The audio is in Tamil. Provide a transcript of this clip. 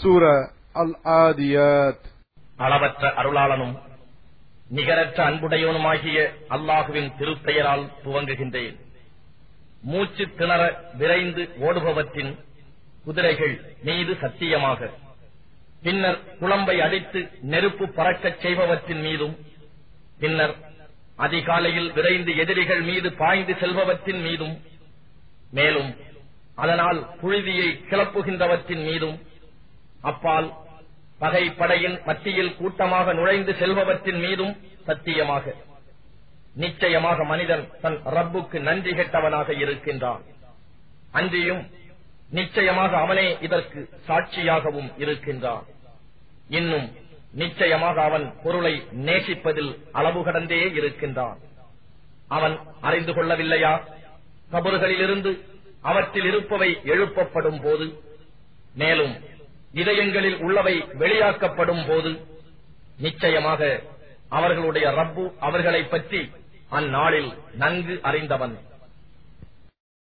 சூர அல் ஆதியாத் அளவற்ற அருளாளனும் நிகரற்ற அன்புடையவனுமாகிய அல்லாஹுவின் திருப்பெயரால் துவங்குகின்றேன். மூச்சு திணற விரைந்து ஓடுபவற்றின் குதிரைகள் மீது சத்தியமாக பின்னர் குழம்பை அடித்து நெருப்பு பறக்கச் செய்பவற்றின் மீதும் பின்னர் அதிகாலையில் விரைந்து எதிரிகள் மீது பாய்ந்து செல்பவற்றின் மீதும் மேலும் அதனால் புழுதியை கிளப்புகின்றவற்றின் மீதும் அப்பால் பகை படையின் மத்தியில் கூட்டமாக நுழைந்து செல்பவற்றின் மீதும் சத்தியமாக. நிச்சயமாக மனிதன் தன் ரப்புக்கு நன்றி கெட்டவனாக இருக்கின்றான். அன்றியும் நிச்சயமாக அவனே இதற்கு சாட்சியாகவும் இருக்கின்றான். இன்னும் நிச்சயமாக அவன் பொருளை நேசிப்பதில் அளவு கடந்தே இருக்கின்றான். அவன் அறிந்து கொள்ளவில்லையா? கபறுகளிலிருந்து அவற்றில் இருப்பவை எழுப்பப்படும் போது மேலும் இதயங்களில் உள்ளவை வெளியாக்கப்படும் போது நிச்சயமாக அவர்களுடைய ரப்பு அவர்களைப் பற்றி அந்நாளில் நன்கு அறிந்தவன்.